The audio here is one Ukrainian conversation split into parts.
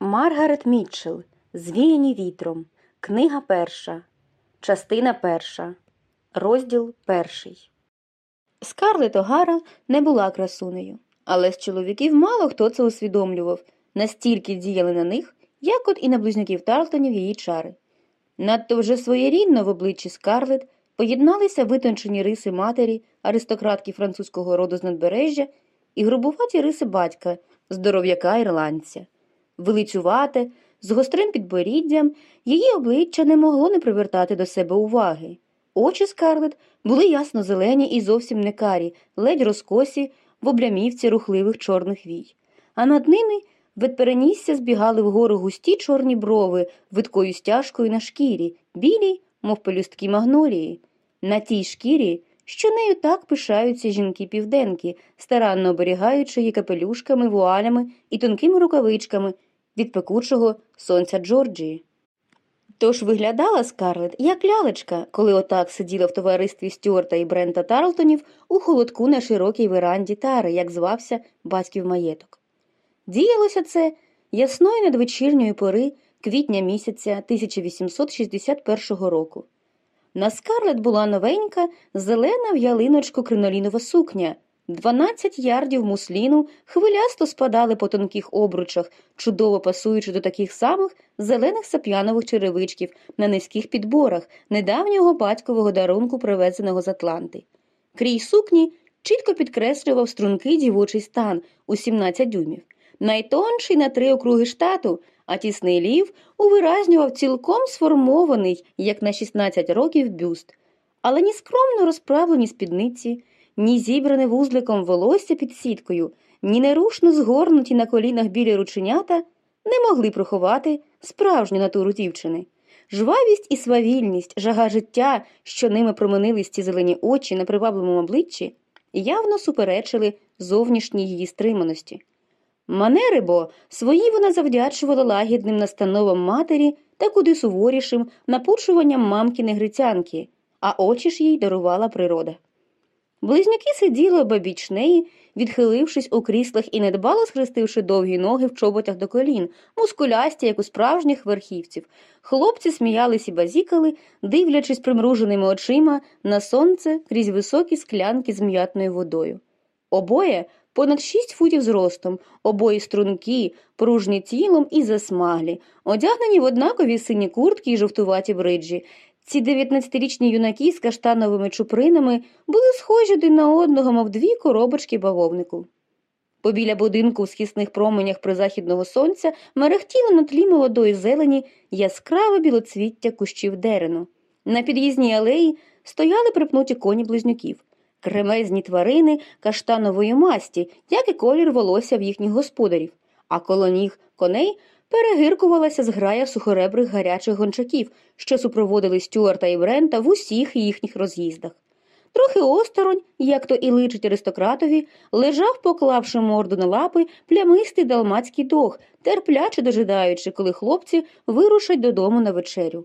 Маргарет Мітчелл. Звіяні вітром. Книга перша. Частина перша. Розділ перший. Скарлет Огара не була красунею, але з чоловіків мало хто це усвідомлював, настільки діяли на них, як от і на близнюків Тарлтонів її чари. Надто вже своєрідно в обличчі Скарлет поєдналися витончені риси матері, аристократки французького роду з надбережжя і грубуваті риси батька, здоров'яка ірландця. Величувате, з гострим підборіддям, її обличчя не могло не привертати до себе уваги. Очі Скарлет були ясно зелені і зовсім не карі, ледь розкосі в облямівці рухливих чорних вій. А над ними від перенісся збігали вгору густі чорні брови видкою стяжкою на шкірі, білі, мов пелюстки магнолії. На тій шкірі, що нею так пишаються жінки-південки, старанно оберігаючи її капелюшками, вуалями і тонкими рукавичками від пекучого сонця Джорджії. Тож виглядала Скарлет як лялечка, коли отак сиділа в товаристві Стюарта і Брента Тарлтонів у холодку на широкій веранді тари, як звався батьків маєток. Діялося це ясної надвечірньої пори квітня місяця 1861 року. На Скарлет була новенька, зелена в ялиночку кринолінова сукня. Дванадцять ярдів мусліну хвилясто спадали по тонких обручах, чудово пасуючи до таких самих зелених сап'янових черевичків на низьких підборах недавнього батькового дарунку, привезеного з Атланти. Крій сукні чітко підкреслював стрункий дівочий стан у 17 дюймів, найтонший на три округи штату, а тісний лів увиразнював цілком сформований, як на 16 років, бюст. Але ні скромно розправлені спідниці, ні зібране вузликом волосся під сіткою, ні нерушно згорнуті на колінах білі рученята не могли приховати справжню натуру дівчини. Жвавість і свавільність, жага життя, що ними променились ці зелені очі на привабливому обличчі, явно суперечили зовнішній її стриманості. Манери бо свої вона завдячувала лагідним настановам матері та куди суворішим напучуванням мамки негритянки, а очі ж їй дарувала природа. Близнюки сиділи обабіч неї, відхилившись у кріслах і недбало схрестивши довгі ноги в чоботях до колін, мускулясті, як у справжніх верхівців. Хлопці сміялись і базікали, дивлячись примруженими очима на сонце крізь високі склянки з м'ятною водою. Обоє понад шість футів зростом, обоє стрункі, пружні тілом і засмаглі, одягнені в однакові сині куртки і жовтуваті бриджі. Ці дев'ятнадцятирічні юнаки з каштановими чупринами були схожі один на одного, мов дві коробочки бавовнику. Побіля будинку в схисних променях призахідного сонця мерехтіло на тлі молодої зелені яскраве білоцвіття кущів дерену. На під'їзній алеї стояли припнуті коні близнюків, кремезні тварини каштанової масті, як і колір волосся в їхніх господарів, а коло ніг коней перегиркувалася зграя сухоребрих гарячих гончаків, що супроводили Стюарта і Брента в усіх їхніх роз'їздах. Трохи осторонь, як то і личить аристократові, лежав, поклавши морду на лапи, плямистий далмацький дог, терпляче дожидаючи, коли хлопці вирушать додому на вечерю.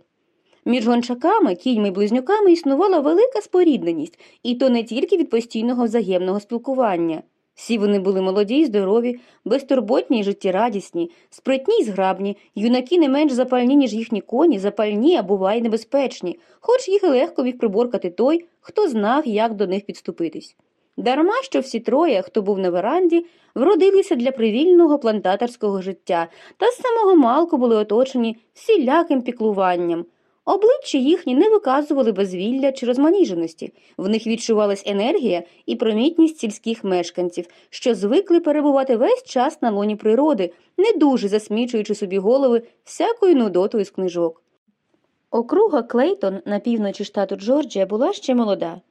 Між гончаками, кіньми й близнюками існувала велика спорідненість, і то не тільки від постійного взаємного спілкування. Всі вони були молоді й здорові, безтурботні й життєрадісні, спритні й зграбні, юнаки не менш запальні, ніж їхні коні, запальні, а буває небезпечні, хоч їх легко міг приборкати той, хто знав, як до них підступитись. Дарма що всі троє, хто був на веранді, вродилися для привільного плантаторського життя та з самого малку були оточені всіляким піклуванням. Обличчя їхні не виказували безвілля чи розманіженості, в них відчувалась енергія і промітність сільських мешканців, що звикли перебувати весь час на лоні природи, не дуже засмічуючи собі голови всякою нудотою з книжок. Округа Клейтон на півночі штату Джорджія була ще молода,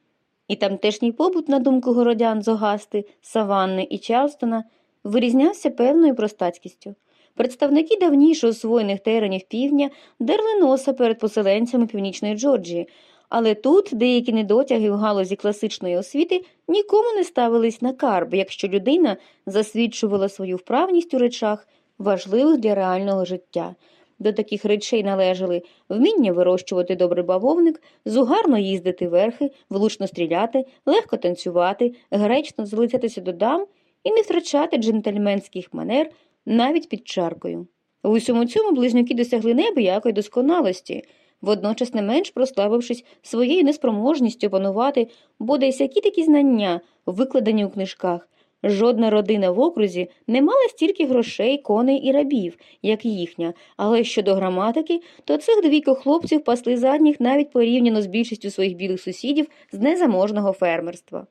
і тамтешній побут, на думку городян з Огасти, Саванни і Чарлстона, вирізнявся певною простацькістю. Представники давніше освоєних теренів півдня дерли носа перед поселенцями північної Джорджії, але тут деякі недотяги в галузі класичної освіти нікому не ставились на карб, якщо людина засвідчувала свою вправність у речах, важливих для реального життя. До таких речей належали вміння вирощувати добрий бавовник, зугарно їздити верхи, влучно стріляти, легко танцювати, гречно залицятися до дам і не втрачати джентльменських манер навіть під чаркою. В усьому цьому близнюки досягли неабиякої досконалості, водночас не менш прославившись своєю неспроможністю опанувати бодай сякі такі знання, викладені у книжках. Жодна родина в окрузі не мала стільки грошей, коней і рабів, як їхня, але щодо граматики, то цих двійко хлопців пасли задніх навіть порівняно з більшістю своїх білих сусідів з незаможного фермерства.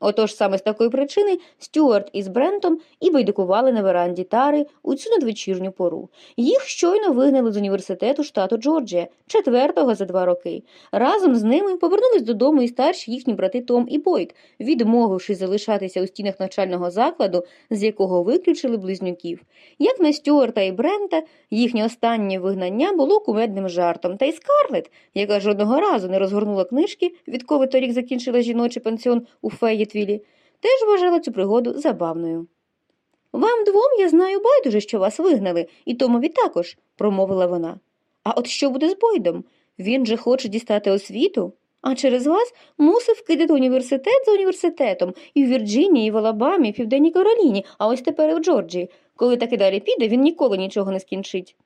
Отож саме з такої причини Стюарт із Брентом і байдикували на веранді тари у цю надвечірню пору. Їх щойно вигнали з університету штату Джорджія, четвертого за два роки. Разом з ними повернулись додому і старші їхні брати Том і Бойд, відмовившись залишатися у стінах навчального закладу, з якого виключили близнюків. Як на Стюарта і Брента, їхнє останнє вигнання було кумедним жартом, та й Скарлет, яка жодного разу не розгорнула книжки, відколи торік закінчила жіночий пансіон у Феєтвілі, теж вважала цю пригоду забавною. Вам двом я знаю байдуже, що вас вигнали, і Томові також, промовила вона. А от що буде з Бойдом? Він же хоче дістати освіту, а через вас мусив кидати університет за університетом і в Вірджинії, і в Алабамі, і в Південній Кароліні, а ось тепер і в Джорджії. Коли таки далі піде, він ніколи нічого не скінчить.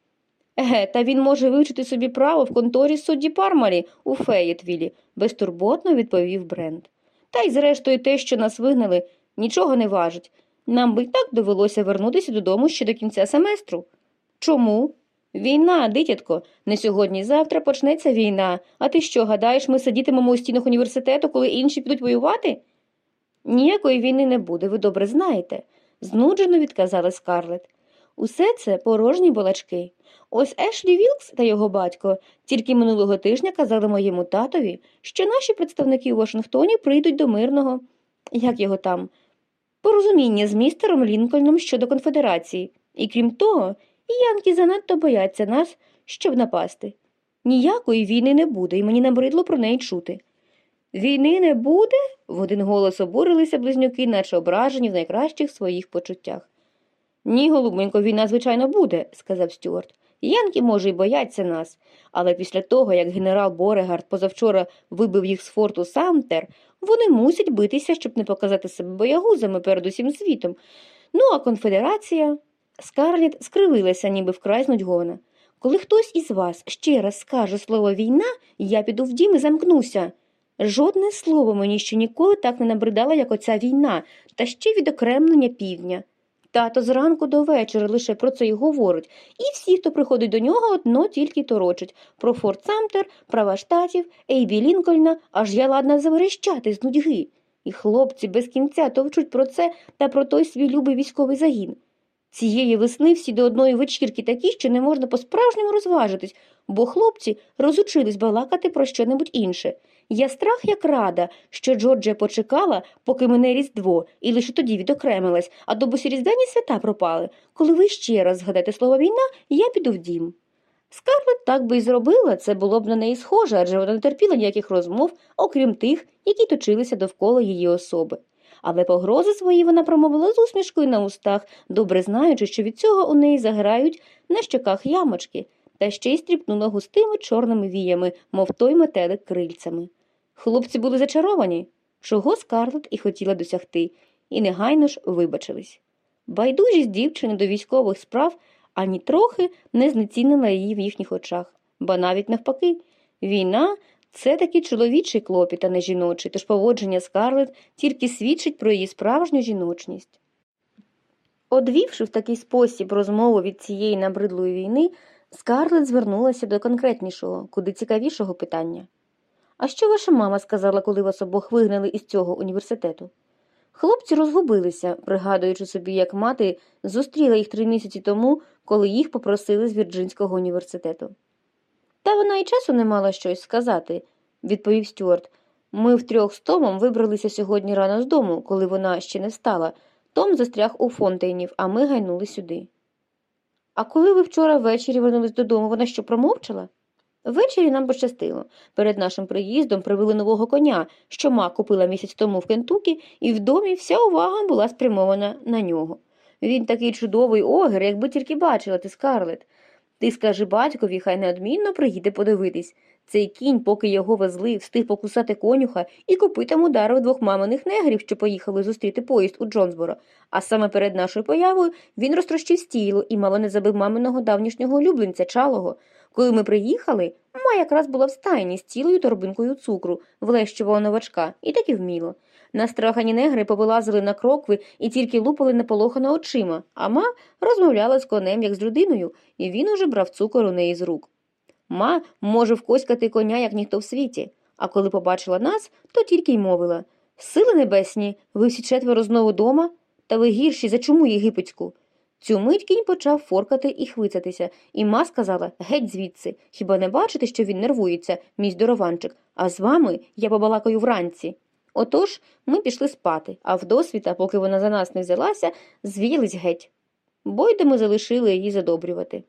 Еге, та він може вивчити собі право в конторі судді Пармарі у Феєтвілі, безтурботно відповів Брент. Та й зрештою те, що нас вигнали, нічого не важить. Нам би й так довелося вернутися додому ще до кінця семестру. Чому? Війна, дитятко, не сьогодні-завтра почнеться війна. А ти що, гадаєш, ми сидітимемо у стінах університету, коли інші підуть воювати? Ніякої війни не буде, ви добре знаєте, знуджено відказала Скарлет. Усе це порожні балачки. Ось Ешлі Вілкс та його батько тільки минулого тижня казали моєму татові, що наші представники у Вашингтоні прийдуть до мирного, як його там, порозуміння з містером Лінкольном щодо конфедерації. І крім того, янки занадто бояться нас, щоб напасти. Ніякої війни не буде, і мені набридло про неї чути. Війни не буде? в один голос обурилися близнюки, наче ображені в найкращих своїх почуттях. Ні, голубенько, війна, звичайно, буде, сказав Стюарт. Янки, може, й бояться нас, але після того, як генерал Борегард позавчора вибив їх з форту Самтер, вони мусять битися, щоб не показати себе боягузами перед усім світом. Ну, а конфедерація. Скарліт скривилася, ніби вкрай знудьгована. Коли хтось із вас ще раз скаже слово війна, я піду в дім і замкнуся. Жодне слово мені ще ніколи так не набридало, як оця війна, та ще відокремлення півдня. Тато зранку до вечора лише про це й говорить, і всі, хто приходить до нього, одно тільки торочать про Форт Самтер, права штатів, Ейбі Лінкольна, аж я ладна заверещати з нудьги. І хлопці без кінця товчуть про це та про той свій любий військовий загін. Цієї весни всі до одної вечірки такі, що не можна по-справжньому розважитись, бо хлопці розучились балакати про що-небудь інше. Я страх як рада, що Джорджія почекала, поки мене Різдво, і лише тоді відокремилась, а до різдвяні свята пропали. Коли ви ще раз згадаєте слово війна, я піду в дім. Скарлет так би й зробила, це було б на неї схоже, адже вона не терпіла ніяких розмов, окрім тих, які точилися довкола її особи. Але погрози свої вона промовила з усмішкою на устах, добре знаючи, що від цього у неї заграють на щоках ямочки, та ще й стріпнула густими чорними віями, мов той метелик крильцями. Хлопці були зачаровані, чого скарлет і хотіла досягти, і негайно ж вибачились. Байдужість дівчини до військових справ ані трохи не знецінила її в їхніх очах, ба навіть навпаки, війна це такий чоловічий клопіт, а не жіночий, тож поводження скарлет тільки свідчить про її справжню жіночність. Одвівши в такий спосіб розмову від цієї набридлої війни, скарлет звернулася до конкретнішого, куди цікавішого питання. А що ваша мама сказала, коли вас обох вигнали із цього університету? Хлопці розгубилися, пригадуючи собі, як мати зустріла їх три місяці тому, коли їх попросили з Вірджинського університету. Та вона і часу не мала щось сказати, відповів Стюарт. Ми втрьох з Томом вибралися сьогодні рано з дому, коли вона ще не встала. Том застряг у фонтейнів, а ми гайнули сюди. А коли ви вчора ввечері вернулись додому, вона що промовчала? Ввечері нам пощастило. Перед нашим приїздом привели нового коня, що ма купила місяць тому в Кентукі, і в домі вся увага була спрямована на нього. Він такий чудовий огір, якби тільки бачила ти, Скарлет. Ти скажи батькові, хай неодмінно приїде подивитись. Цей кінь, поки його везли, встиг покусати конюха і копитом ударив двох маминих негрів, що поїхали зустріти поїзд у Джонсборо. А саме перед нашою появою він розтрощив стіло і мало не забив маминого давнішнього улюбленця чалого. Коли ми приїхали, ма якраз була в стайні з цілою торбинкою цукру, влещувала новачка, і так і вміло. Настрахані негри повилазили на крокви і тільки лупали неполохано очима, а ма розмовляла з конем, як з людиною, і він уже брав цукор у неї з рук. Ма може вкоськати коня, як ніхто в світі, а коли побачила нас, то тільки й мовила Сили небесні, ви всі четверо знову дома? Та ви гірші за чому єгипетську? Цю мить кінь почав форкати і хвицатися, і ма сказала геть звідси. Хіба не бачите, що він нервується, мій здорованчик, а з вами я побалакаю вранці. Отож ми пішли спати, а вдосвіта, поки вона за нас не взялася, звіялись геть. Бойда ми залишили її задобрювати.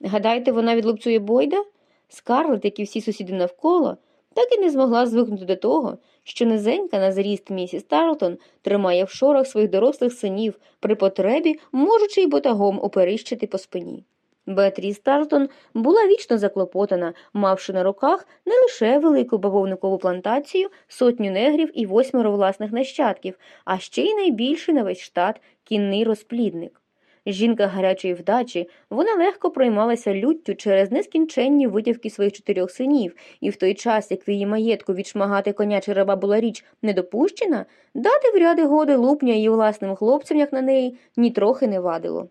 Гадаєте, вона відлупцює Бойда? Скарлет, як і всі сусіди навколо, так і не змогла звикнути до того, що низенька на зріст місіс Тарлтон тримає в шорах своїх дорослих синів, при потребі, можучи й ботагом оперищити по спині. Беатріс Тарлтон була вічно заклопотана, мавши на руках не лише велику бавовникову плантацію, сотню негрів і восьмеро власних нащадків, а ще й найбільший на весь штат кінний розплідник. Жінка гарячої вдачі, вона легко проймалася люттю через нескінченні витівки своїх чотирьох синів, і в той час, як в її маєтку відшмагати коня чи раба була річ недопущена, дати в ряди годи лупня її власним хлопцям, як на неї, нітрохи не вадило.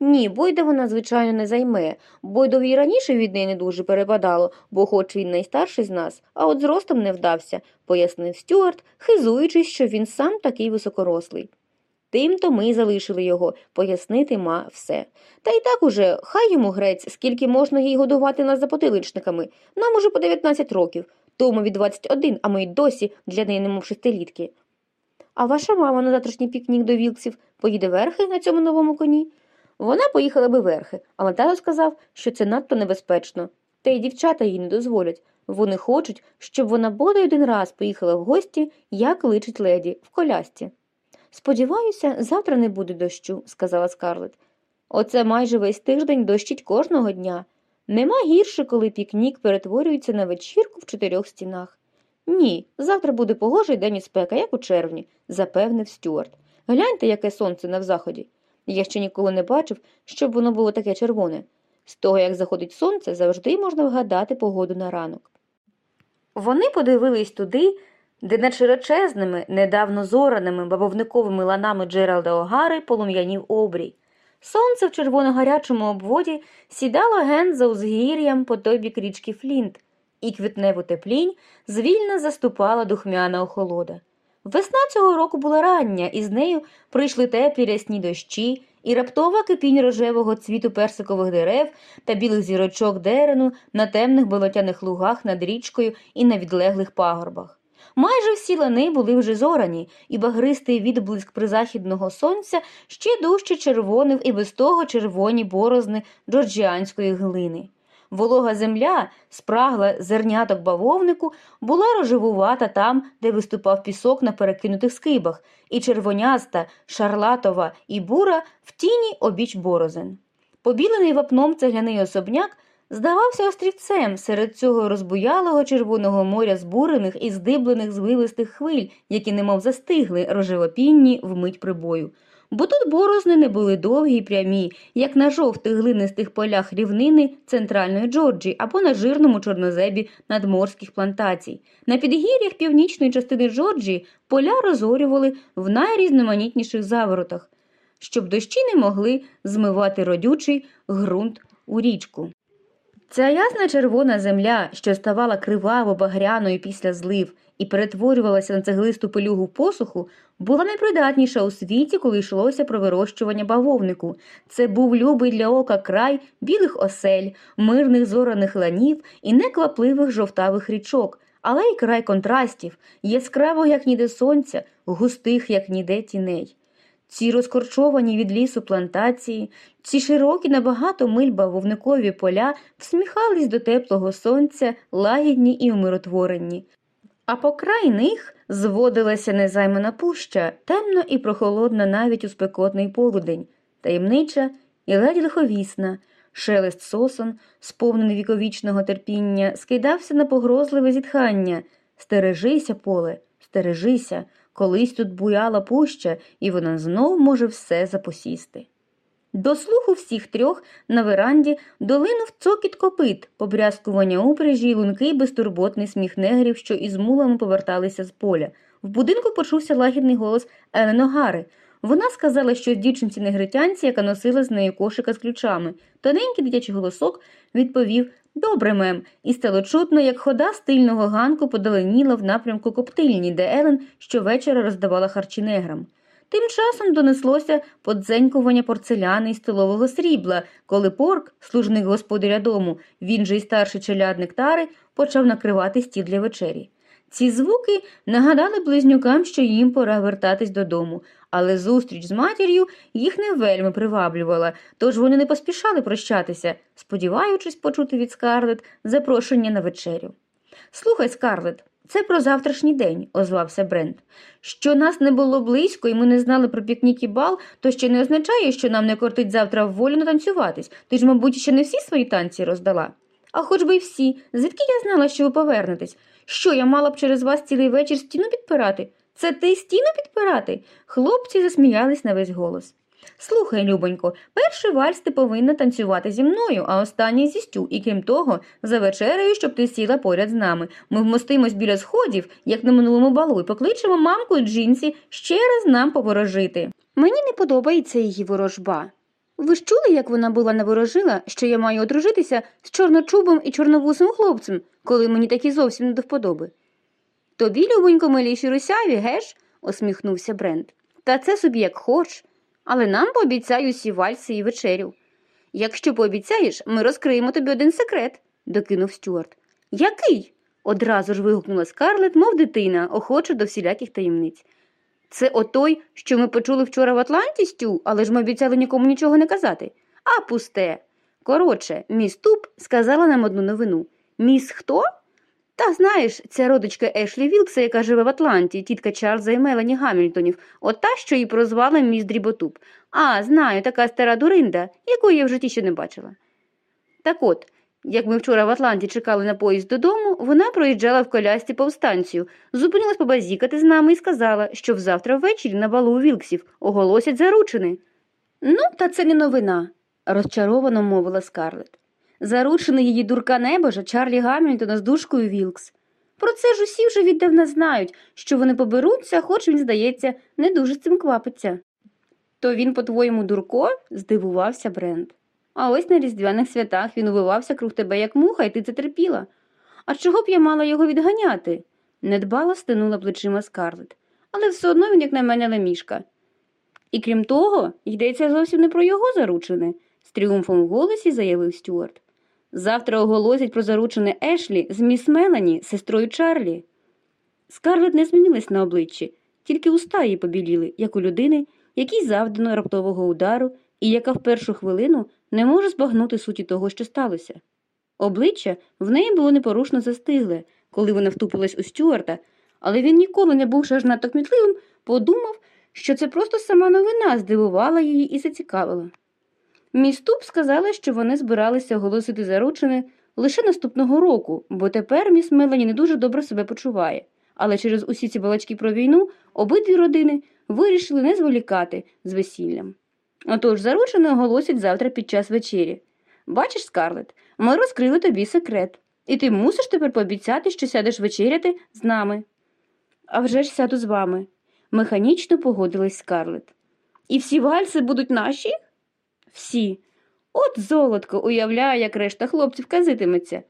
Ні, Бойда вона, звичайно, не займе. Бойдові й раніше від неї не дуже перепадало, бо хоч він найстарший з нас, а от зростом не вдався, пояснив Стюарт, хизуючись, що він сам такий високорослий. Тим-то ми й залишили його, пояснити ма все. Та й так уже, хай йому грець, скільки можна їй годувати нас за потиличниками. Нам уже по 19 років, тому від 21, а ми й досі для неї немов шестилітки. А ваша мама на завтрашній пікнік до Вілксів поїде верхи на цьому новому коні? Вона поїхала би верхи, але тато сказав, що це надто небезпечно. Та й дівчата їй не дозволять. Вони хочуть, щоб вона бодай один раз поїхала в гості, як личить леді, в колясці. Сподіваюся, завтра не буде дощу, сказала Скарлет. Оце майже весь тиждень дощить кожного дня. Нема гірше, коли пікнік перетворюється на вечірку в чотирьох стінах. Ні, завтра буде погожий день і спека, як у червні, запевнив Стюарт. Гляньте, яке сонце на заході. Я ще ніколи не бачив, щоб воно було таке червоне. З того, як заходить сонце, завжди можна вгадати погоду на ранок. Вони подивились туди, де над широчезними, недавно зораними бабовниковими ланами Джералда Огари полум'янів обрій. Сонце в червоно-гарячому обводі сідало ген за узгір'ям по той бік річки Флінт, і квітневу теплінь звільно заступала духмяна охолода. Весна цього року була рання, і з нею прийшли теплі рясні дощі, і раптова кипінь рожевого цвіту персикових дерев та білих зірочок дерену на темних болотяних лугах над річкою і на відлеглих пагорбах. Майже всі лани були вже зорані, і багристий відблиск призахідного сонця ще дужче червонив і без того червоні борозни джорджіанської глини. Волога земля, спрагла зерняток бавовнику, була рожевувата там, де виступав пісок на перекинутих скибах, і червоняста, шарлатова і бура в тіні обіч борозен. Побілений вапном цегляний особняк здавався острівцем серед цього розбуялого червоного моря збурених і здиблених звивистих хвиль, які немов застигли рожевопінні вмить прибою бо тут борозни не були довгі й прямі, як на жовтих глинистих полях рівнини центральної Джорджії або на жирному чорнозебі надморських плантацій. На підгір'ях північної частини Джорджії поля розорювали в найрізноманітніших заворотах, щоб дощі не могли змивати родючий ґрунт у річку. Ця ясна червона земля, що ставала криваво багряною після злив і перетворювалася на цеглисту пилюгу посуху, була найпридатніша у світі, коли йшлося про вирощування бавовнику. Це був любий для ока край білих осель, мирних зораних ланів і неквапливих жовтавих річок, але й край контрастів, яскраво, як ніде сонця, густих, як ніде тіней. Ці розкорчовані від лісу плантації, ці широкі на багато миль бавовникові поля всміхались до теплого сонця, лагідні і умиротворенні. А по край них зводилася незаймана пуща, темно і прохолодна навіть у спекотний полудень, таємнича і ледь лиховісна, Шелест сосон, сповнений віковічного терпіння, скидався на погрозливе зітхання. Стережися, поле, стережися, колись тут буяла пуща, і вона знов може все запосісти. До слуху всіх трьох на веранді долинув цокіт копит, побрязкування упряжі й лункий безтурботний сміх негрів, що із мулами поверталися з поля. В будинку почувся лагідний голос Елен Огари. Вона сказала, що дівчинці негритянці, яка носила з нею кошика з ключами. Тоненький дитячий голосок відповів Добре, мем, і стало чутно, як хода стильного ганку подаленіла в напрямку коптильні, де Елен щовечора роздавала харчі неграм. Тим часом донеслося подзенькування порцеляни і столового срібла, коли порк, служник господаря дому, він же й старший челядник тари, почав накривати стіл для вечері. Ці звуки нагадали близнюкам, що їм пора вертатись додому, але зустріч з матір'ю їх не вельми приваблювала, тож вони не поспішали прощатися, сподіваючись почути від Скарлет запрошення на вечерю. Слухай, Скарлет, це про завтрашній день, озвався Брент. Що нас не було близько і ми не знали про пікнік і бал, то ще не означає, що нам не кортить завтра в волю натанцюватись. Ти ж, мабуть, ще не всі свої танці роздала. А хоч би й всі. Звідки я знала, що ви повернетесь? Що, я мала б через вас цілий вечір стіну підпирати? Це ти стіну підпирати? Хлопці засміялись на весь голос. Слухай, Любонько, перший вальс ти повинна танцювати зі мною, а останній зі Стю. І крім того, за вечерею, щоб ти сіла поряд з нами. Ми вмостимось біля сходів, як на минулому балу, і покличемо мамку і джинсі ще раз нам поворожити. Мені не подобається її ворожба. Ви ж чули, як вона була наворожила, що я маю одружитися з чорночубим і чорновусим хлопцем, коли мені такі зовсім не до вподоби. Тобі, любонько, миліші русяві, геш? осміхнувся Брент. Та це собі як хоч. Але нам пообіцяй усі вальси і вечерю. Якщо пообіцяєш, ми розкриємо тобі один секрет, докинув Стюарт. Який? одразу ж вигукнула Скарлет, мов дитина, охоча до всіляких таємниць. Це отой, що ми почули вчора в Атланті, Стю, але ж ми обіцяли нікому нічого не казати. А пусте. Коротше, міс Туп сказала нам одну новину. Міс хто? Та знаєш, ця родичка Ешлі Вілкса, яка живе в Атланті, тітка Чарльза і Мелані Гамільтонів, от та, що її прозвали міс Дріботуп. А, знаю, така стара дуринда, якої я в житті ще не бачила. Так от, як ми вчора в Атланті чекали на поїзд додому, вона проїжджала в колясці повз станцію, зупинилась побазікати з нами і сказала, що завтра ввечері на балу у Вілксів оголосять заручини. Ну, та це не новина, розчаровано мовила Скарлет. Заручений її дурка небожа Чарлі Гамільтона з душкою Вілкс. Про це ж усі вже віддавна знають, що вони поберуться, хоч він, здається, не дуже цим квапиться. То він, по-твоєму, дурко? здивувався Брент. А ось на різдвяних святах він увивався круг тебе, як муха, і ти це терпіла. А чого б я мала його відганяти? недбало стинула плечима Скарлет. Але все одно він, як на мене, лемішка. І крім того, йдеться зовсім не про його заручини, з тріумфом в голосі заявив Стюарт. Завтра оголосять про заручене Ешлі з міс Мелані, сестрою Чарлі. Скарлет не змінилась на обличчі, тільки уста її побіліли, як у людини, якій завдано раптового удару і яка в першу хвилину не може збагнути суті того, що сталося. Обличчя в неї було непорушно застигле, коли вона втупилась у Стюарта, але він ніколи не бувши аж надто кмітливим, подумав, що це просто сама новина здивувала її і зацікавила. Міс Туп сказала, що вони збиралися оголосити заручини лише наступного року, бо тепер міс Мелані не дуже добре себе почуває. Але через усі ці балачки про війну обидві родини вирішили не зволікати з весіллям. Отож, заручини оголосять завтра під час вечері. Бачиш, Скарлет, ми розкрили тобі секрет, і ти мусиш тепер пообіцяти, що сядеш вечеряти з нами. А вже ж сяду з вами, механічно погодилась Скарлет. І всі вальси будуть наші? Всі. От золотко уявляю, як решта хлопців казитиметься.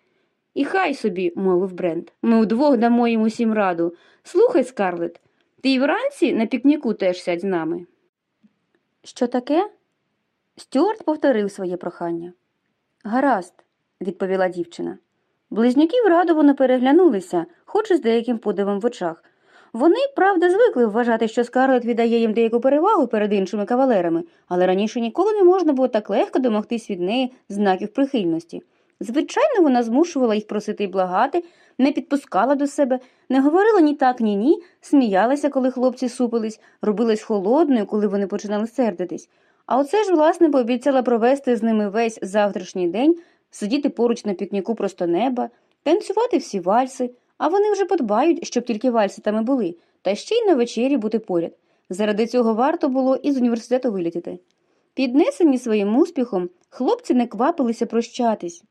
І хай собі, мовив Брент, ми удвох дамо їм усім раду. Слухай, Скарлет, ти і вранці на пікніку теж сядь з нами. Що таке? Стюарт повторив своє прохання. Гаразд, відповіла дівчина. Близнюки врадовано переглянулися, хоч і з деяким подивом в очах. Вони, правда, звикли вважати, що Скарлет віддає їм деяку перевагу перед іншими кавалерами, але раніше ніколи не можна було так легко домогтись від неї знаків прихильності. Звичайно, вона змушувала їх просити й благати, не підпускала до себе, не говорила ні так, ні ні, сміялася, коли хлопці супились, робилась холодною, коли вони починали сердитись. А оце ж, власне, пообіцяла провести з ними весь завтрашній день, сидіти поруч на пікніку просто неба, танцювати всі вальси, а вони вже подбають, щоб тільки вальси там і були, та ще й на вечері бути поряд. Заради цього варто було із університету вилітіти. Піднесені своїм успіхом, хлопці не квапилися прощатись.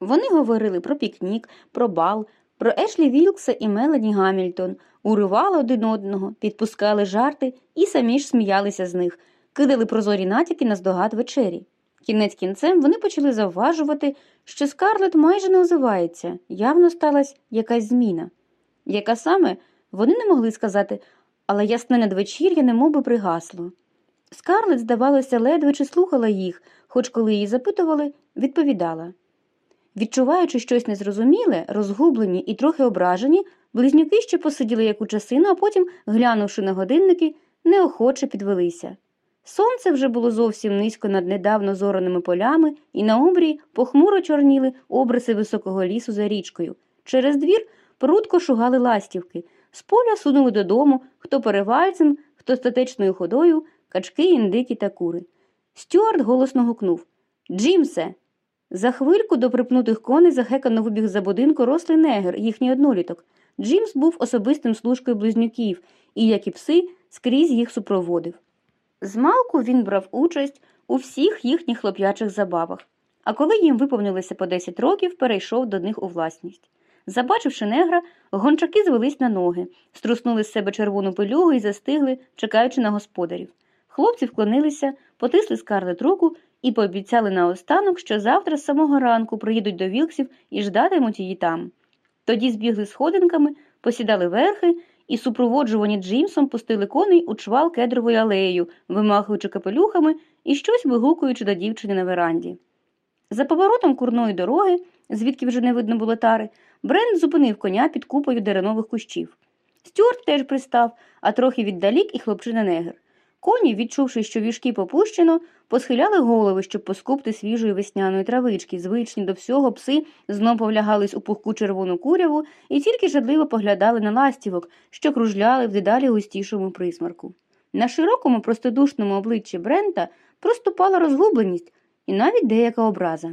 Вони говорили про пікнік, про бал, про Ешлі Вілкса і Мелані Гамільтон, уривали один одного, підпускали жарти і самі ж сміялися з них, кидали прозорі натяки на здогад вечері. Кінець кінцем вони почали завважувати, що скарлет майже не озивається, явно сталася якась зміна. Яка саме вони не могли сказати, але ясне надвечір'я немов би пригасло. Скарлет, здавалося, ледве чи слухала їх, хоч коли її запитували, відповідала. Відчуваючи щось незрозуміле, розгублені і трохи ображені, близнюки ще посиділи яку часину, а потім, глянувши на годинники, неохоче підвелися. Сонце вже було зовсім низько над недавно зораними полями, і на обрії похмуро чорніли обриси високого лісу за річкою. Через двір прудко шугали ластівки, з поля сунули додому, хто перевальцем, хто статечною ходою, качки, індики та кури. Стюарт голосно гукнув Джимсе. За хвильку до припнутих коней захекано вибіг за будинку рослий негер, їхній одноліток. Джимс був особистим служкою близнюків і, як і пси, скрізь їх супроводив. Змалку він брав участь у всіх їхніх хлоп'ячих забавах, а коли їм виповнилося по 10 років, перейшов до них у власність. Забачивши негра, гончаки звелись на ноги, струснули з себе червону пилюгу і застигли, чекаючи на господарів. Хлопці вклонилися, потисли скарлет руку і пообіцяли наостанок, що завтра з самого ранку приїдуть до Вілксів і ждатимуть її там. Тоді збігли сходинками, посідали верхи і, супроводжувані Джимсом, пустили коней у чвал кедровою алеєю, вимахуючи капелюхами і щось вигукуючи до дівчини на веранді. За поворотом курної дороги, звідки вже не видно було тари, Брент зупинив коня під купою деренових кущів. Стюарт теж пристав, а трохи віддалік і хлопчина негр. Коні, відчувши, що віжки попущено, посхиляли голови, щоб поскупти свіжої весняної травички. Звичні до всього пси знов повлягались у пухку червону куряву і тільки жадливо поглядали на ластівок, що кружляли в дедалі густішому присмарку. На широкому, простодушному обличчі Брента проступала розгубленість і навіть деяка образа.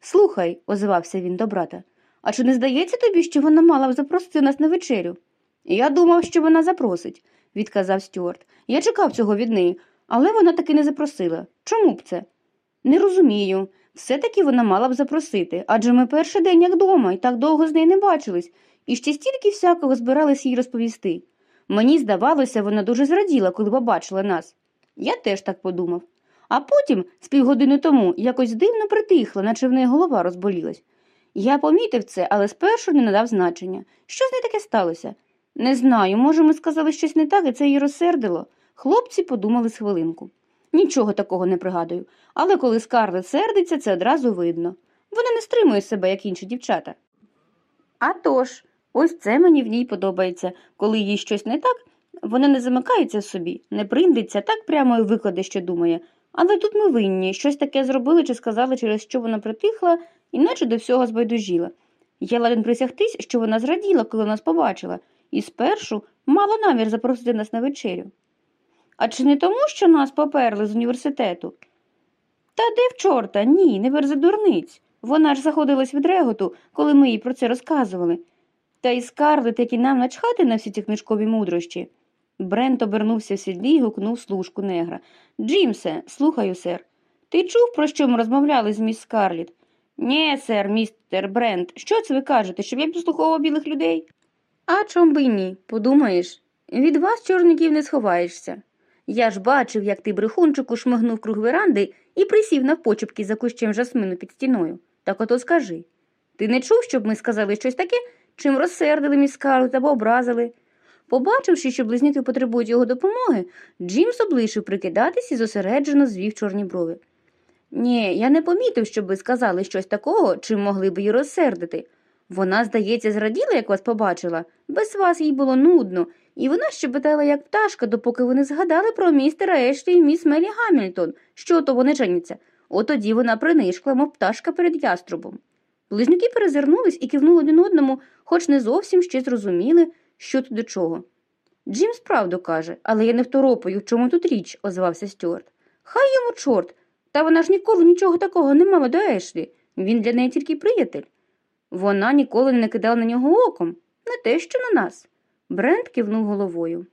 Слухай, озивався він до брата, а чи не здається тобі, що вона мала б запросити нас на вечерю? Я думав, що вона запросить, відказав Стюарт. Я чекав цього від неї, але вона таки не запросила. Чому б це? Не розумію. Все таки вона мала б запросити, адже ми перший день як дома і так довго з нею не бачились, і ще стільки всякого збирались їй розповісти. Мені здавалося, вона дуже зраділа, коли побачила нас. Я теж так подумав. А потім, з півгодини тому, якось дивно притихла, наче в неї голова розболілась. Я помітив це, але спершу не надав значення. Що з нею таке сталося? Не знаю, може, ми сказали щось не так, і це її розсердило. Хлопці подумали з хвилинку. Нічого такого не пригадую, але коли Скарлет сердиться, це одразу видно. Вона не стримує себе, як інші дівчата. А тож, ось це мені в ній подобається. Коли їй щось не так, вона не замикається собі, не приндиться, так прямо і викладе, що думає. Але тут ми винні, щось таке зробили чи сказали, через що вона притихла, іначе до всього збайдужіла. Я ладен присягтись, що вона зраділа, коли нас побачила, і спершу мала намір запросити нас на вечерю. А чи не тому, що нас поперли з університету? Та де в чорта? Ні, не верзи дурниць. Вона ж заходилась від реготу, коли ми їй про це розказували. Та й скарлет, як і нам начхати на всі ці книжкові мудрощі. Брент обернувся в сідлі і гукнув служку негра. Джимсе, слухаю, сер. Ти чув, про що ми розмовляли з міс Скарліт? Нє, сер, містер Брент, що це ви кажете, щоб я підслуховував білих людей? А чом би ні, подумаєш, від вас, чорників, не сховаєшся. Я ж бачив, як ти, брехунчику, шмигнув круг веранди і присів навпочепки за кущем жасмину під стіною. Так ото скажи. Ти не чув, щоб ми сказали щось таке, чим розсердили міс Скарлет або образили? Побачивши, що близнюки потребують його допомоги, Джимс облишив прикидатись і зосереджено звів чорні брови. Ні, я не помітив, щоб ви сказали щось такого, чим могли б її розсердити. Вона, здається, зраділа, як вас побачила. Без вас їй було нудно, і вона щебетала, як пташка, допоки вони згадали про містера Ешлі і міс Мелі Гамільтон, що то вони женяться. Отоді вона принишкла, мов пташка перед яструбом. Близнюки перезирнулись і кивнули один одному, хоч не зовсім ще зрозуміли, що тут до чого. Джим справду каже, але я не второпаю, в чому тут річ, озвався Стюарт. Хай йому чорт. Та вона ж ніколи нічого такого не мала до Ешлі. Він для неї тільки приятель. Вона ніколи не кидала на нього оком, не те, що на нас. Брент кивнув головою.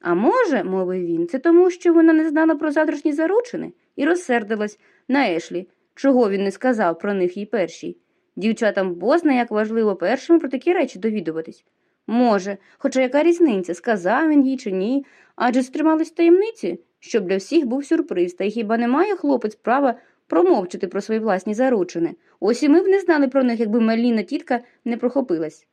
А може, мовив він, це тому, що вона не знала про завтрашні заручини і розсердилась на Ешлі, чого він не сказав про них їй першій. Дівчатам бозна, як важливо першими про такі речі довідуватись. Може, хоча яка різниця, сказав він їй чи ні, адже стримались таємниці, щоб для всіх був сюрприз, та й хіба не має хлопець права промовчити про свої власні заручини. Ось і ми б не знали про них, якби Меліна тітка не прохопилась.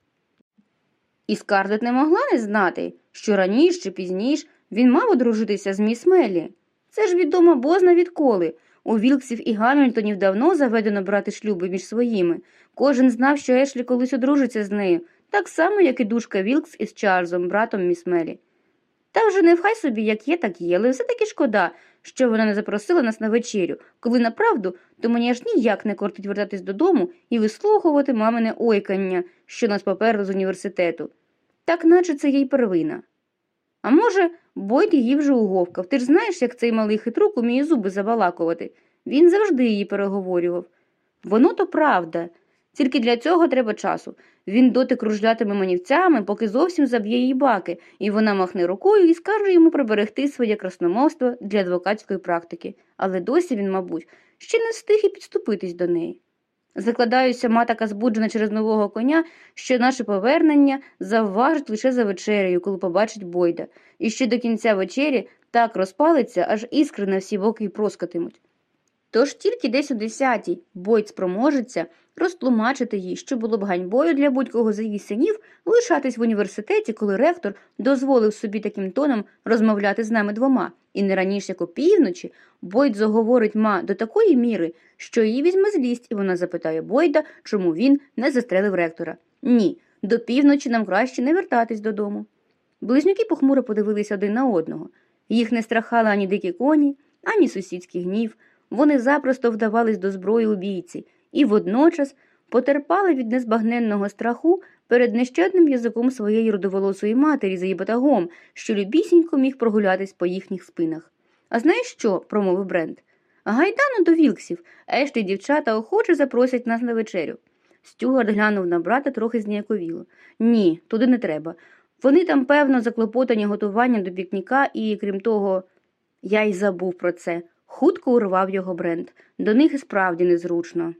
І Скарлет не могла не знати, що раніше чи пізніше він мав одружитися з міс Меллі. Це ж відомо бозна відколи. У Вілксів і Гамільтонів давно заведено брати шлюби між своїми. Кожен знав, що Ешлі колись одружиться з нею, так само, як і душка Вілкс із Чарльзом, братом міс Меллі. Та вже не вхай собі, як є, так є, але все таки шкода, що вона не запросила нас на вечерю, коли направду, то мені аж ніяк не кортить вертатись додому і вислухувати мамине ойкання, що нас попереду з університету. Так наче це їй первина. А може, Бойд її вже уговкав. Ти ж знаєш, як цей малий хитрук уміє зуби забалакувати. Він завжди її переговорював. Воно то правда. Тільки для цього треба часу. Він доти кружлятиме манівцями, поки зовсім заб'є її баки, і вона махне рукою і скаже йому приберегти своє красномовство для адвокатської практики. Але досі він, мабуть, ще не встиг і підступитись до неї. Закладаюся, ма така збуджена через нового коня, що наше повернення завважить лише за вечерею, коли побачить Бойда, і ще до кінця вечері так розпалиться, аж іскри на всі боки проскатимуть. Тож тільки десь о десятій Бойд спроможеться розтлумачити їй, що було б ганьбою для будь-кого з її синів лишатись в університеті, коли ректор дозволив собі таким тоном розмовляти з нами двома, і не раніше як опівночі Бойд заговорить ма до такої міри, що її візьме злість, і вона запитає Бойда, чому він не застрелив ректора. Ні, до півночі нам краще не вертатись додому. Близнюки похмуро подивилися один на одного. Їх не страхали ані дикі коні, ані сусідський гнів. Вони запросто вдавались до зброї убійці і водночас потерпали від незбагненного страху перед нещадним язиком своєї родоволосої матері за її батагом, що любісінько міг прогулятись по їхніх спинах. А знаєш що? промовив Брент. Гайдану до Вілксів, Ешлі дівчата охоче запросять нас на вечерю. Стюгард глянув на брата трохи зніяковіло. Ні, туди не треба. Вони там, певно, заклопотані готуванням до пікніка і, крім того, я й забув про це. Хутко урвав його Брент. До них і справді незручно.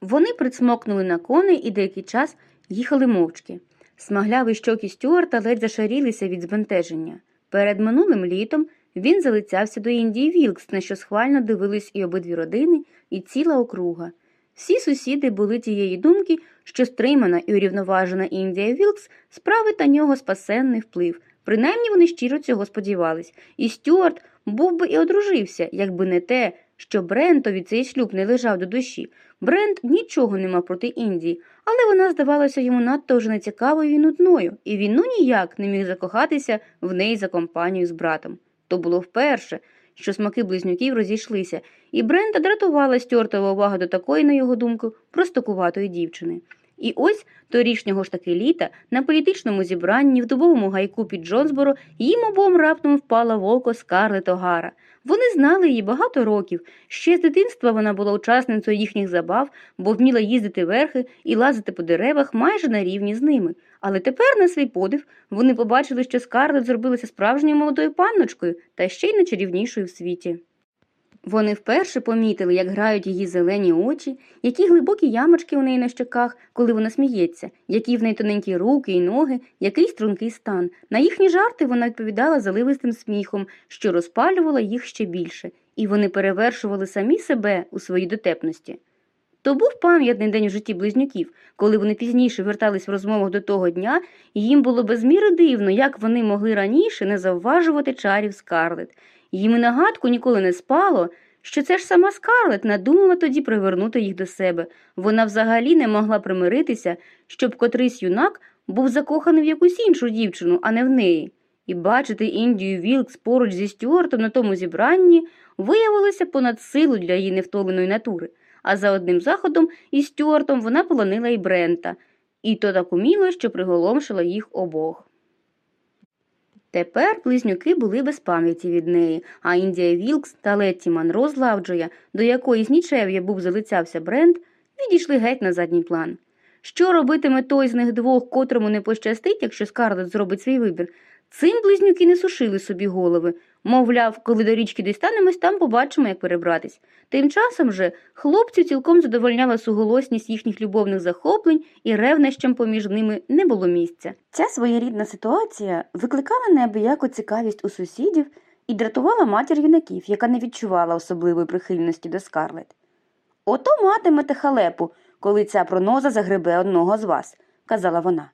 Вони прицмокнули на коней і деякий час їхали мовчки. Смагляві щоки Стюарта ледь зашарілися від збентеження. Перед минулим літом він залицявся до Індії Вілкс, на що схвально дивились і обидві родини, і ціла округа. Всі сусіди були тієї думки, що стримана і урівноважена Індія Вілкс справить на нього спасенний вплив. Принаймні вони щиро цього сподівались, і Стюарт був би і одружився, якби не те, що Брентові цей шлюб не лежав до душі. Брент нічого не мав проти Індії, але вона здавалася йому надто вже нецікавою і нудною, і він ну ніяк не міг закохатися в неї за компанію з братом. То було вперше, що смаки близнюків розійшлися, і Брента дратувала Стюартова увага до такої, на його думку, простокуватої дівчини. І ось торішнього ж таки літа на політичному зібранні в дубовому гайку під Джонсборо їм обом раптом впала в око Скарлет Огара. Вони знали її багато років. Ще з дитинства вона була учасницею їхніх забав, бо вміла їздити верхи і лазити по деревах майже на рівні з ними. Але тепер, на свій подив, вони побачили, що Скарлет зробилася справжньою молодою панночкою та ще й найчарівнішою в світі. Вони вперше помітили, як грають її зелені очі, які глибокі ямочки у неї на щоках, коли вона сміється, які в неї тоненькі руки і ноги, який стрункий стан. На їхні жарти вона відповідала заливистим сміхом, що розпалювала їх ще більше, і вони перевершували самі себе у своїй дотепності. То був пам'ятний день у житті близнюків, коли вони пізніше вертались в розмовах до того дня, і їм було безміри дивно, як вони могли раніше не завважувати чарів Скарлет. Їм нагадку ніколи не спало, що це ж сама Скарлет надумала тоді привернути їх до себе. Вона взагалі не могла примиритися, щоб котрийсь юнак був закоханий в якусь іншу дівчину, а не в неї. І бачити Індію Вілкс поруч зі Стюартом на тому зібранні виявилося понад силу для її невтоленої натури, а за одним заходом із Стюартом вона полонила і Брента, і то так уміло, що приголомшила їх обох. Тепер близнюки були без пам'яті від неї, а Індія Вілкс та Летті Манро з Лавджоя, до якої з нічев'я був залицявся бренд, відійшли геть на задній план. Що робитиме той з них двох, котрому не пощастить, якщо Скарлет зробить свій вибір? Цим близнюки не сушили собі голови. Мовляв, коли до річки дістанемось, там побачимо, як перебратись. Тим часом же хлопцю цілком задовольняла суголосність їхніх любовних захоплень і ревнощам поміж ними не було місця. Ця своєрідна ситуація викликала неабияку цікавість у сусідів і дратувала матір юнаків, яка не відчувала особливої прихильності до Скарлет. Ото матимете халепу, коли ця проноза загребе одного з вас, казала вона.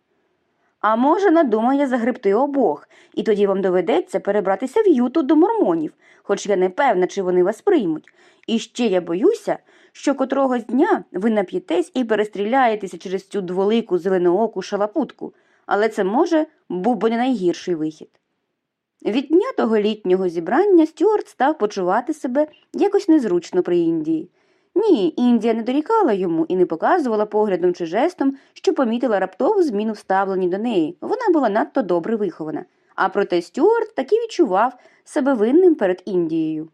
А може, надумає загребти обох, і тоді вам доведеться перебратися в юту до мормонів, хоч я не певна, чи вони вас приймуть. І ще я боюся, що котрогось дня ви нап'єтесь і перестріляєтеся через цю дволику зеленооку шалапутку, але це може був би не найгірший вихід. Від дня того літнього зібрання Стюарт став почувати себе якось незручно при Індії. Ні, Індія не дорікала йому і не показувала поглядом чи жестом, що помітила раптову зміну в ставленні до неї. Вона була надто добре вихована. А проте Стюарт таки відчував себе винним перед Індією.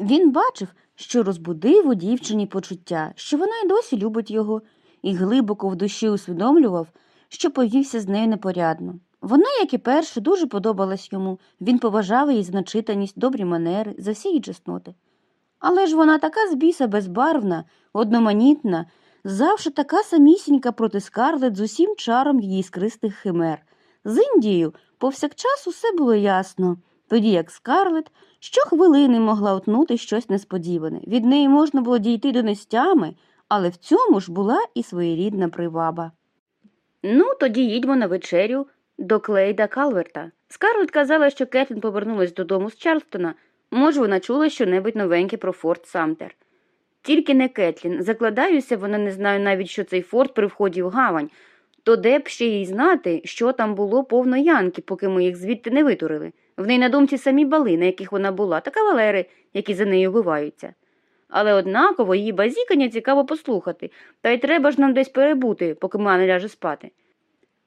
Він бачив, що розбудив у дівчині почуття, що вона й досі любить його, і глибоко в душі усвідомлював, що повівся з нею непорядно. Вона, як і перше, дуже подобалась йому, він поважав її за начитаність, добрі манери, за всі її чесноти. Але ж вона така з біса безбарвна, одноманітна, завжди така самісінька проти скарлет з усім чаром її іскристих химер. З Індією повсякчас усе було ясно, тоді як скарлет щохвилини могла утнути щось несподіване. Від неї можна було дійти до нестями, але в цьому ж була і своєрідна приваба. Ну, тоді їдьмо на вечерю до Клейда Калверта. Скарлет казала, що Кетлін повернулась додому з Чарльстона. Може, вона чула щонебудь новеньке про Форт Самтер. Тільки не Кетлін. Закладаюся, вона не знає навіть, що цей форт при вході в гавань. То де б ще їй знати, що там було повно янки, поки ми їх звідти не витурили. В неї на думці самі бали, на яких вона була, та кавалери, які за нею вбиваються. Але однаково її базікання цікаво послухати, та й треба ж нам десь перебути, поки мама не ляже спати.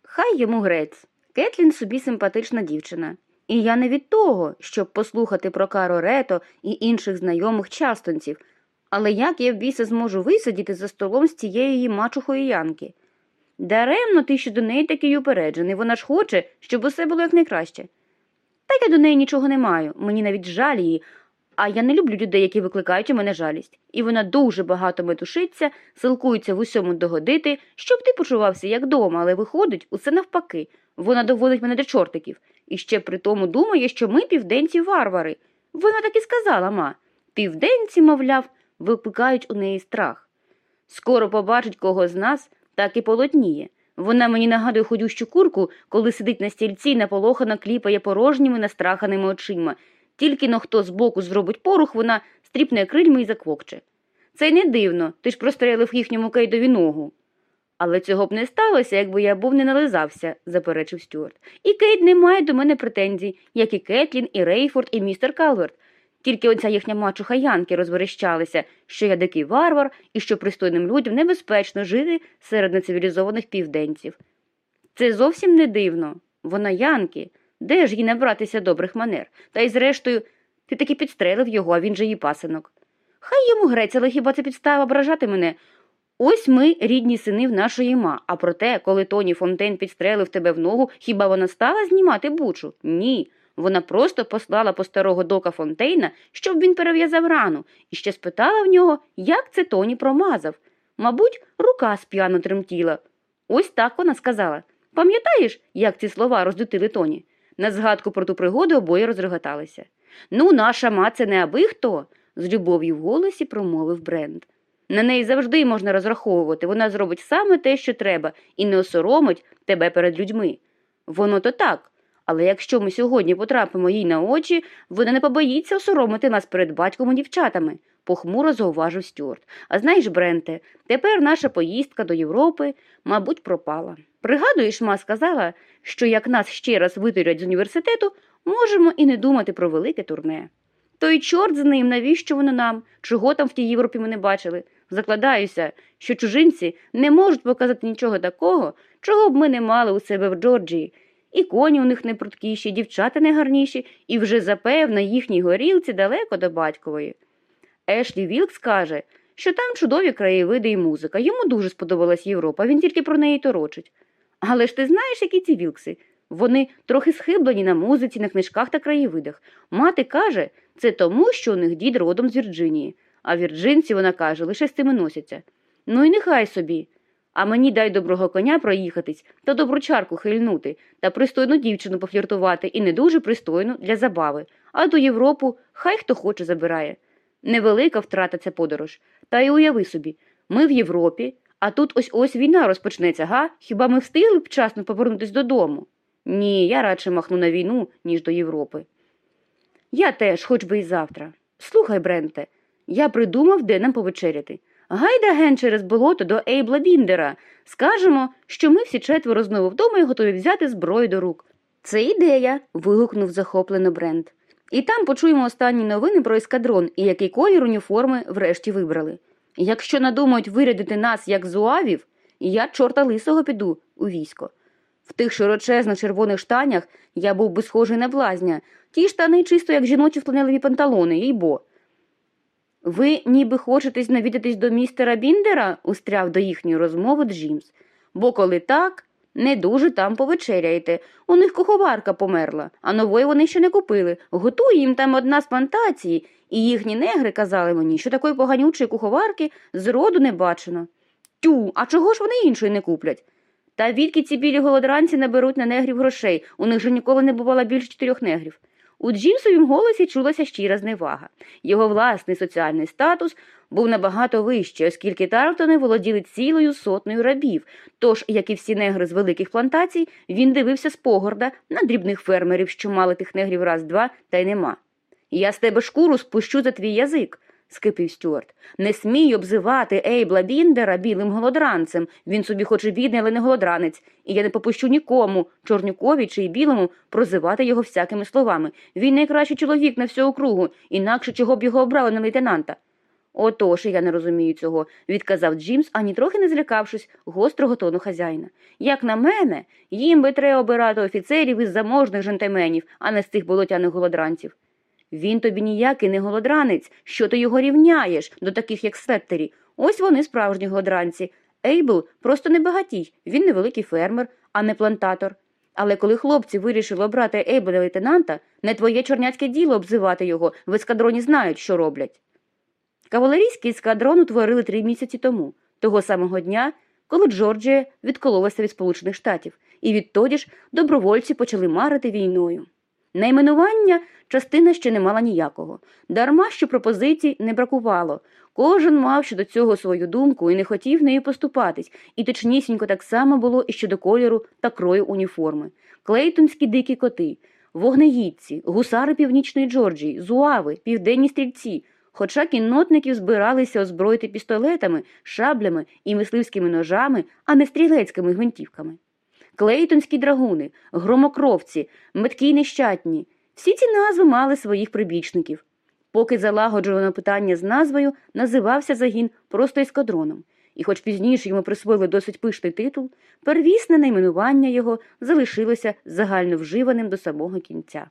Хай йому грець. Кетлін собі симпатична дівчина. І я не від того, щоб послухати про Каро Рето і інших знайомих частонців, але як я в біса зможу висидіти за столом з цією її мачухою Янки? Даремно ти що до неї такий упереджений, вона ж хоче, щоб усе було якнайкраще. Так я до неї нічого не маю, мені навіть жаль її, а я не люблю людей, які викликають у мене жалість. І вона дуже багато метушиться, силкується в усьому догодити, щоб ти почувався як дома, але виходить усе навпаки. Вона доводить мене до чортиків. І ще при тому думає, що ми південці варвари. Вона так і сказала, ма. Південці, мовляв, викликають у неї страх. Скоро побачить кого з нас, так і полотніє. Вона мені нагадує ходющу курку, коли сидить на стільці і наполохано кліпає порожніми настраханими очима. Тільки но хто збоку зробить порух, вона стріпне крильми і заквокче. Це й не дивно, ти ж прострелив їхньому кейдові ногу. Але цього б не сталося, якби я був не нализався, заперечив Стюарт. І Кейт не має до мене претензій, як і Кетлін, і Рейфорд, і містер Калверт. Тільки оця їхня мачуха Янки розверещалися, що я дикий варвар і що пристойним людям небезпечно жити серед нецивілізованих південців. Це зовсім не дивно. Вона Янки. Де ж їй набратися добрих манер? Та й зрештою, ти таки підстрелив його, а він же її пасинок. Хай йому грець, але хіба це підстава ображати мене? Ось ми рідні сини в нашої ма, а проте, коли Тоні Фонтейн підстрелив тебе в ногу, хіба вона стала знімати бучу? Ні. Вона просто послала по старого дока Фонтейна, щоб він перев'язав рану, і ще спитала в нього, як це Тоні промазав. Мабуть, рука сп'яно тремтіла. Ось так вона сказала. Пам'ятаєш, як ці слова роздутили Тоні? На згадку про ту пригоду обоє розреготалися. Ну, наша ма це не аби хто, з любов'ю в голосі промовив Бренд. На неї завжди можна розраховувати, вона зробить саме те, що треба, і не осоромить тебе перед людьми. Воно то так. Але якщо ми сьогодні потрапимо їй на очі, вона не побоїться осоромити нас перед батьком і дівчатами, похмуро зауважив Стюарт. А знаєш, Бренте, тепер наша поїздка до Європи, мабуть, пропала. Пригадуєш, ма сказала, що як нас ще раз витурять з університету, можемо і не думати про велике турне. То й чорт з ним, навіщо воно нам? Чого там в тій Європі ми не бачили? Закладаюся, що чужинці не можуть показати нічого такого, чого б ми не мали у себе в Джорджії. і коні у них не пруткіші, дівчата не гарніші, і вже запевно їхній горілці далеко до батькової. Ешлі Вілкс каже, що там чудові краєвиди і музика. Йому дуже сподобалась Європа, він тільки про неї торочить. Але ж ти знаєш, які ці вілкси? Вони трохи схиблені на музиці, на книжках та краєвидах. Мати каже, це тому, що у них дід родом з Вірджинії, а вірджинці, вона каже, лише з цими носяться. Ну і нехай собі. А мені дай доброго коня проїхатись та добру чарку хильнути та пристойну дівчину пофліртувати і не дуже пристойну для забави, а до Європу хай хто хоче забирає. Невелика втрата ця подорож. Та й уяви собі, ми в Європі, а тут ось ось війна розпочнеться, га? Хіба ми встигли б вчасно повернутися додому? Ні, я радше махну на війну, ніж до Європи. Я теж, хоч би і завтра. Слухай, Бренте, я придумав, де нам повечеряти. Гайда ген через болото до Ейбла Біндера. Скажемо, що ми всі четверо знову вдома і готові взяти зброю до рук. Це ідея. вигукнув захоплено Брент. І там почуємо останні новини про ескадрон і який колір уніформи врешті вибрали. Якщо надумають вирядити нас як зуавів, я чорта лисого піду у військо. В тих широчезних червоних штанях я був би схожий на блазня, ті штани чисто, як жіночі фланелеві панталони, їй бо. Ви ніби хочетесь навідатись до містера Біндера? устряв до їхньої розмови Джимс. Бо коли так, не дуже там повечеряєте. У них куховарка померла, а нової вони ще не купили. Готує їм там одна з плантації, і їхні негри казали мені, що такої поганючої куховарки зроду не бачено. Тю, а чого ж вони іншої не куплять? Та відки ці білі голодранці наберуть на негрів грошей, у них же ніколи не бувало більше чотирьох негрів. У Джімсовім голосі чулася щира зневага. Його власний соціальний статус був набагато вищий, оскільки Тарлтони володіли цілою сотнею рабів. Тож, як і всі негри з великих плантацій, він дивився з погорда на дрібних фермерів, що мали тих негрів раз-два, та й нема. Я з тебе шкуру спущу за твій язик скипів Стюарт. Не смій обзивати Ейбла Біндера білим голодранцем. Він собі хоч і бідний, але не голодранець, і я не попущу нікому, чорнюкові чи й білому, прозивати його всякими словами. Він найкращий чоловік на всю округу, інакше чого б його обрали на лейтенанта. Отож, я не розумію цього, відказав Джимс, ані трохи не злякавшись гострого тону хазяїна. Як на мене, їм би треба обирати офіцерів із заможних жентеменів, а не з цих болотяних голодранців. Він тобі ніякий не голодранець, що ти його рівняєш до таких, як Светтері. Ось вони справжні голодранці. Ейбл просто не багатій, він невеликий фермер, а не плантатор. Але коли хлопці вирішили обрати Ейбла лейтенанта, не твоє чорняцьке діло обзивати його, в ескадроні знають, що роблять. Кавалерійський ескадрон утворили три місяці тому, того самого дня, коли Джорджія відкололася від Сполучених Штатів, і відтоді ж добровольці почали марити війною. Найменування частина ще не мала ніякого, дарма що пропозицій не бракувало. Кожен мав щодо цього свою думку і не хотів нею поступатись, і точнісінько так само було і щодо кольору та крою уніформи. Клейтонські дикі коти, вогнеїдці, гусари північної Джорджії, зуави, південні стрільці. Хоча кіннотників збиралися озброїти пістолетами, шаблями і мисливськими ножами, а не стрілецькими гвинтівками. Клейтонські драгуни, громокровці, меткі нещатні. Всі ці назви мали своїх прибічників. Поки залагоджувано питання з назвою, називався загін просто ескадроном, і, хоч пізніше йому присвоїли досить пишний титул, первісне найменування його залишилося загальновживаним до самого кінця.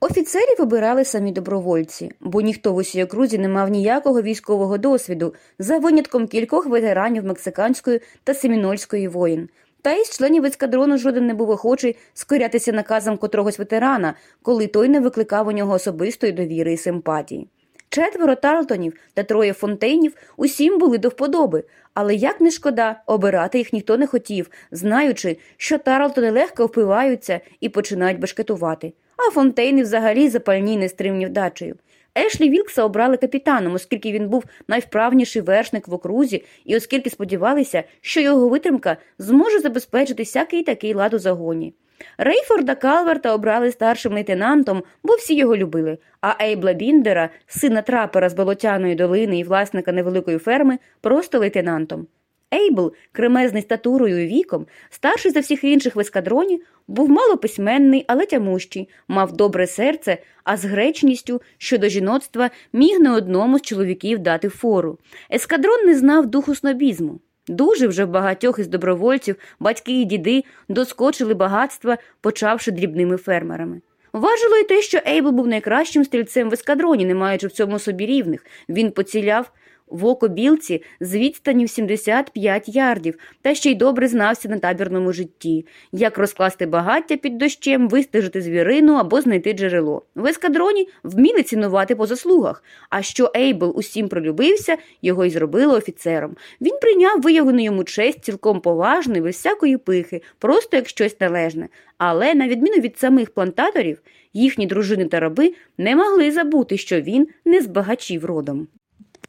Офіцерів обирали самі добровольці, бо ніхто в усій окрузі не мав ніякого військового досвіду, за винятком кількох ветеранів мексиканської та семінольської воїн, та із членів ескадрону жоден не був охочий скорятися наказам котрогось ветерана, коли той не викликав у нього особистої довіри і симпатії. Четверо Тарлтонів та троє фонтейнів усім були до вподоби, але як не шкода, обирати їх ніхто не хотів, знаючи, що Тарлтони легко впиваються і починають бешкетувати, а фонтейни взагалі запальні нестримні вдачею. Ешлі Вілкса обрали капітаном, оскільки він був найвправніший вершник в окрузі, і оскільки сподівалися, що його витримка зможе забезпечити всякий такий лад у загоні. Рейфорда Калверта обрали старшим лейтенантом, бо всі його любили, а Ейбла Біндера, сина трапера з Болотяної долини і власника невеликої ферми, просто лейтенантом. Ейбл, кремезний статурою і віком, старший за всіх інших в ескадроні, був малописьменний, але тямущий, мав добре серце, а з гречністю щодо жіноцтва міг не одному з чоловіків дати фору. Ескадрон не знав духу снобізму. Дуже вже багатьох із добровольців батьки і діди доскочили багатства, почавши дрібними фермерами. Важило й те, що Ейбл був найкращим стрільцем в ескадроні, не маючи в цьому собі рівних. Він поціляв в око білці з відстані в 75 ярдів та ще й добре знався на табірному житті, як розкласти багаття під дощем, вистежити звірину або знайти джерело. В ескадроні вміли цінувати по заслугах, а що Ейбл усім пролюбився, його й зробили офіцером. Він прийняв виявлену йому честь цілком поважно без всякої пихи, просто як щось належне. Але, на відміну від самих плантаторів, їхні дружини та раби не могли забути, що він не з багачів родом.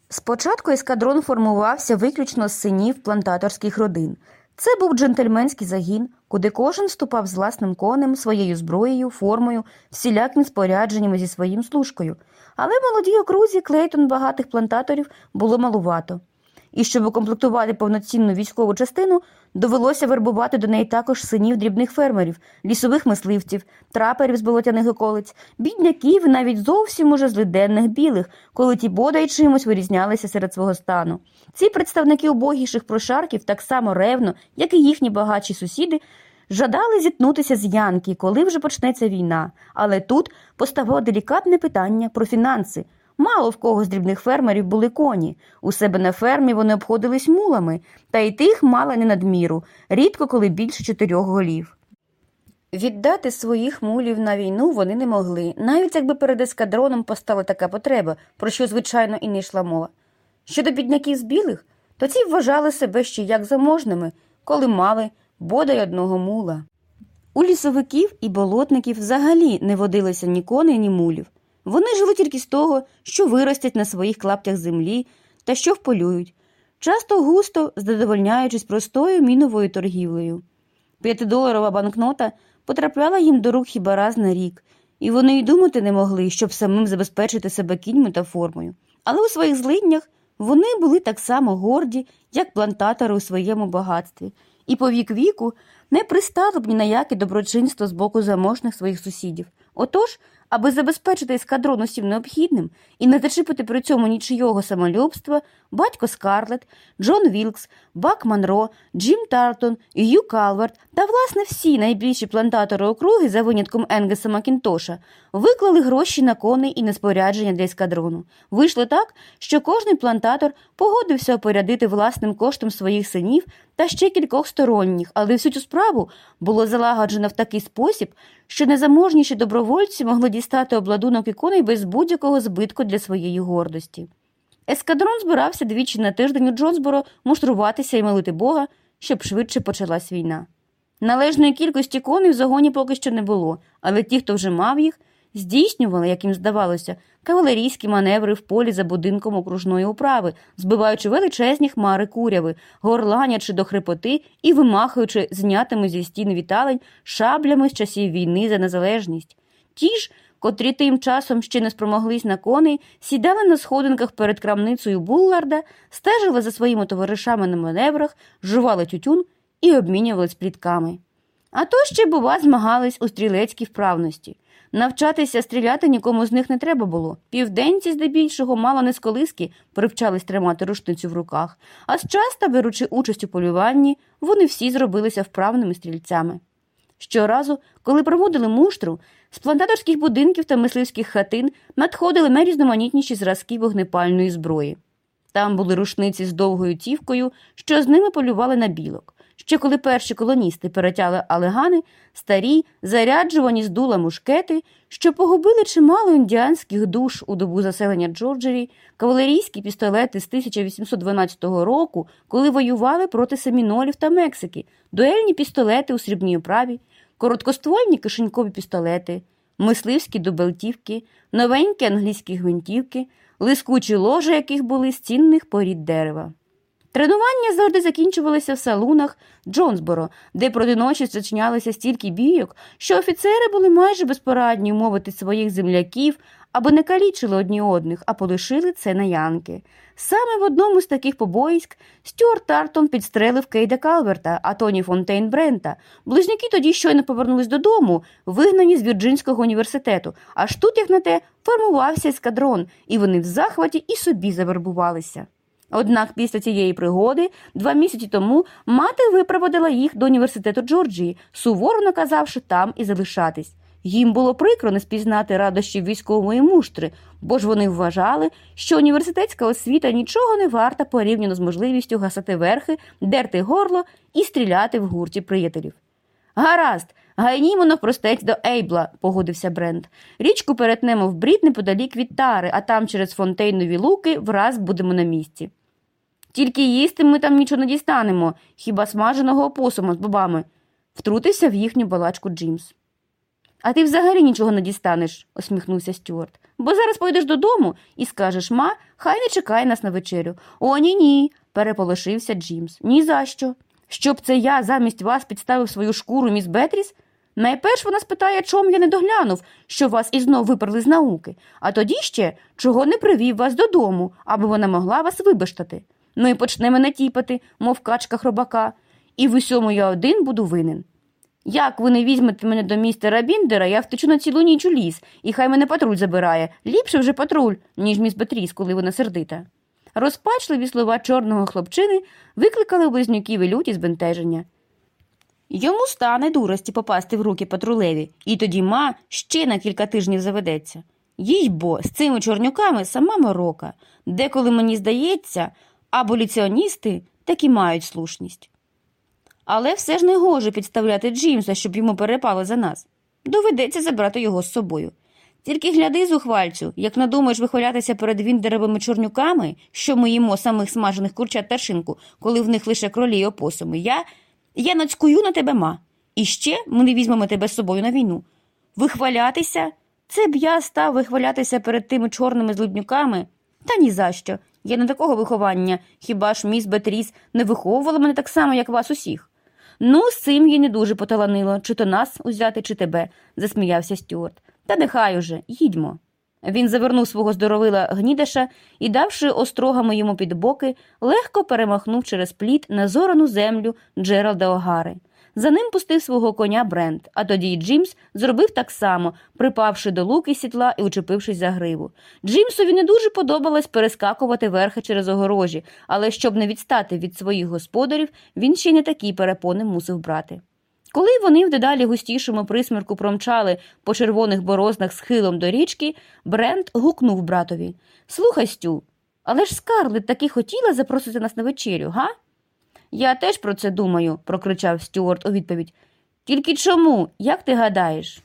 Спочатку ескадрон формувався виключно з синів плантаторських родин. Це був джентльменський загін, куди кожен вступав з власним конем, своєю зброєю, формою, всіляким спорядженням зі своїм служкою. Але в молодій окрузі Клейтон багатих плантаторів було малувато. І щоб укомплектувати повноцінну військову частину, довелося вербувати до неї також синів дрібних фермерів, лісових мисливців, траперів з болотяних околиць, бідняків навіть зовсім уже злиденних білих, коли ті бодай чимось вирізнялися серед свого стану. Ці представники убогіших прошарків так само ревно, як і їхні багатші сусіди, жадали зіткнутися з Янки, коли вже почнеться війна. Але тут поставило делікатне питання про фінанси. Мало в кого з дрібних фермерів були коні. У себе на фермі вони обходились мулами, та й тих мала не надміру, рідко коли більше чотирьох голів. Віддати своїх мулів на війну вони не могли, навіть якби перед ескадроном постала така потреба, про що, звичайно, і не йшла мова. Щодо бідняків з білих, то ці вважали себе ще як заможними, коли мали бодай одного мула. У лісовиків і болотників взагалі не водилося ні коней, ні мулів. Вони жили тільки з того, що виростять на своїх клаптях землі та що вполюють, часто густо задовольняючись простою міновою торгівлею. П'ятидоларова банкнота потрапляла їм до рук хіба раз на рік, і вони й думати не могли, щоб самим забезпечити себе кіньми та формою. Але у своїх злиднях вони були так само горді, як плантатори у своєму багатстві, і по вік віку не пристало б ні на яке доброчинство з боку заможних своїх сусідів. Отож, аби забезпечити ескадрон усім необхідним і не зачепити при цьому нічийого самолюбства, батько Скарлет, Джон Вілкс, Бак Монро, Джим Тартон, Ю Калверт та, власне, всі найбільші плантатори округи, за винятком Енгеса Макінтоша, виклали гроші на коней і на спорядження для ескадрону. Вийшло так, що кожний плантатор погодився опорядити власним коштом своїх синів та ще кількох сторонніх, але всю цю справу було залагоджено в такий спосіб, що незаможніші добровольці могли дістати обладунок і коней без будь-якого збитку для своєї гордості. Ескадрон збирався двічі на тиждень у Джонсборо муштруватися і молити Бога, щоб швидше почалась війна. Належної кількості коней в загоні поки що не було, але ті, хто вже мав їх, здійснювали, як їм здавалося, кавалерійські маневри в полі за будинком окружної управи, збиваючи величезні хмари куряви, горланячи до хрипоти і вимахуючи знятими зі стін віталень шаблями з часів війни за незалежність. Ті ж, котрі тим часом ще не спромоглись на коней, сідали на сходинках перед крамницею Булларда, стежили за своїми товаришами на маневрах, жували тютюн і обмінювались плітками. А то ще, бува, змагались у стрілецькій вправності. Навчатися стріляти нікому з них не треба було. Південці, здебільшого, мало не з привчались тримати рушницю в руках, а з часто, беручи участь у полюванні, вони всі зробилися вправними стрільцями. Щоразу, коли проводили муштру, з плантаторських будинків та мисливських хатин надходили найрізноманітніші зразки вогнепальної зброї. Там були рушниці з довгою тівкою, що з ними полювали на білок. Ще коли перші колоністи перетяли алегани, старі, заряджувані з дула мушкети, що погубили чимало індіанських душ у добу заселення Джорджері, кавалерійські пістолети з 1812 року, коли воювали проти семінолів та Мексики, дуельні пістолети у срібній оправі, короткоствольні кишенькові пістолети, мисливські дубелтівки, новенькі англійські гвинтівки, лискучі ложі, яких були з цінних порід дерева. Тренування завжди закінчувалися в салунах Джонсборо, де проти ночі зачинялися стільки бійок, що офіцери були майже безпорадні мовити своїх земляків, аби не калічили одні одних, а полишили це на янки. Саме в одному з таких побоїськ Стюарт Тартон підстрелив Кейда Калверта, а Тоні Фонтейн Брента. Близнюки тоді щойно повернулись додому, вигнані з Вірджинського університету. Аж тут, як на те, формувався ескадрон, і вони в захваті і собі завербувалися. Однак після цієї пригоди два місяці тому мати випроводила їх до університету Джорджії, суворо наказавши там і залишатись. Їм було прикро не спізнати радощів військової муштри, бо ж вони вважали, що університетська освіта нічого не варта порівняно з можливістю гасати верхи, дерти горло і стріляти в гурті приятелів. Гаразд, гайнімо навпростець до Ейбла, погодився Брент. Річку перетнемо в брід неподалік від тари, а там через фонтейнові луки враз будемо на місці. Тільки їсти ми там нічого не дістанемо, хіба смаженого опосума з бобами, втрутився в їхню балачку Джимс. А ти взагалі нічого не дістанеш, усміхнувся Стюарт. Бо зараз пойдеш додому і скажеш ма, хай не чекає нас на вечерю. О, ні, ні, переполошився Джимс. Ні за що. Щоб це я замість вас підставив свою шкуру, міс Бетріс? Найперш вона спитає, чом я не доглянув, що вас і знов виперли з науки, а тоді ще чого не привів вас додому, аби вона могла вас вибештати. Ну і почне мене тіпати, мов качка хробака, і в усьому я один буду винен. Як ви не візьмете мене до містера Біндера, я втечу на цілу ніч у ліс, і хай мене патруль забирає. Ліпше вже патруль, ніж міс Бетріс, коли вона сердита. Розпачливі слова чорного хлопчини викликали у близнюків і люті збентеження. Йому стане дурості попасти в руки патрулеві, і тоді ма ще на кілька тижнів заведеться. Їй бо з цими чорнюками сама морока. Деколи мені здається, аболіціоністи таки мають слушність. Але все ж не гоже підставляти Джимса, щоб йому перепало за нас. Доведеться забрати його з собою. Тільки гляди, зухвальцю, як надумаєш вихвалятися перед віндеровими чорнюками, що ми їмо самих смажених курчат та шинку, коли в них лише кролі й опосуми. Я я нацькую на тебе ма. І ще ми не візьмемо тебе з собою на війну. Вихвалятися? Це б я став вихвалятися перед тими чорними злуднюками? Та ні за що. Я не такого виховання, хіба ж міс Бетріс не виховувала мене так само, як вас усіх. Ну, з цим їй не дуже поталанило, чи то нас узяти, чи тебе, засміявся Стюарт. Та нехай уже, їдьмо. Він завернув свого здоровила гнідеша і, давши острогами йому під боки, легко перемахнув через пліт на зорану землю Джералда Огари. За ним пустив свого коня Брент, а тоді й Джимс зробив так само, припавши до луки сітла і учепившись за гриву. Джимсові не дуже подобалось перескакувати верхи через огорожі, але щоб не відстати від своїх господарів, він ще не такі перепони мусив брати. Коли вони в дедалі густішому присмірку промчали по червоних борознах схилом до річки, Брент гукнув братові Слухай, Стю, але ж Скарлет таки хотіла запросити нас на вечерю, га? Я теж про це думаю, прокричав Стюарт у відповідь. Тільки чому, як ти гадаєш?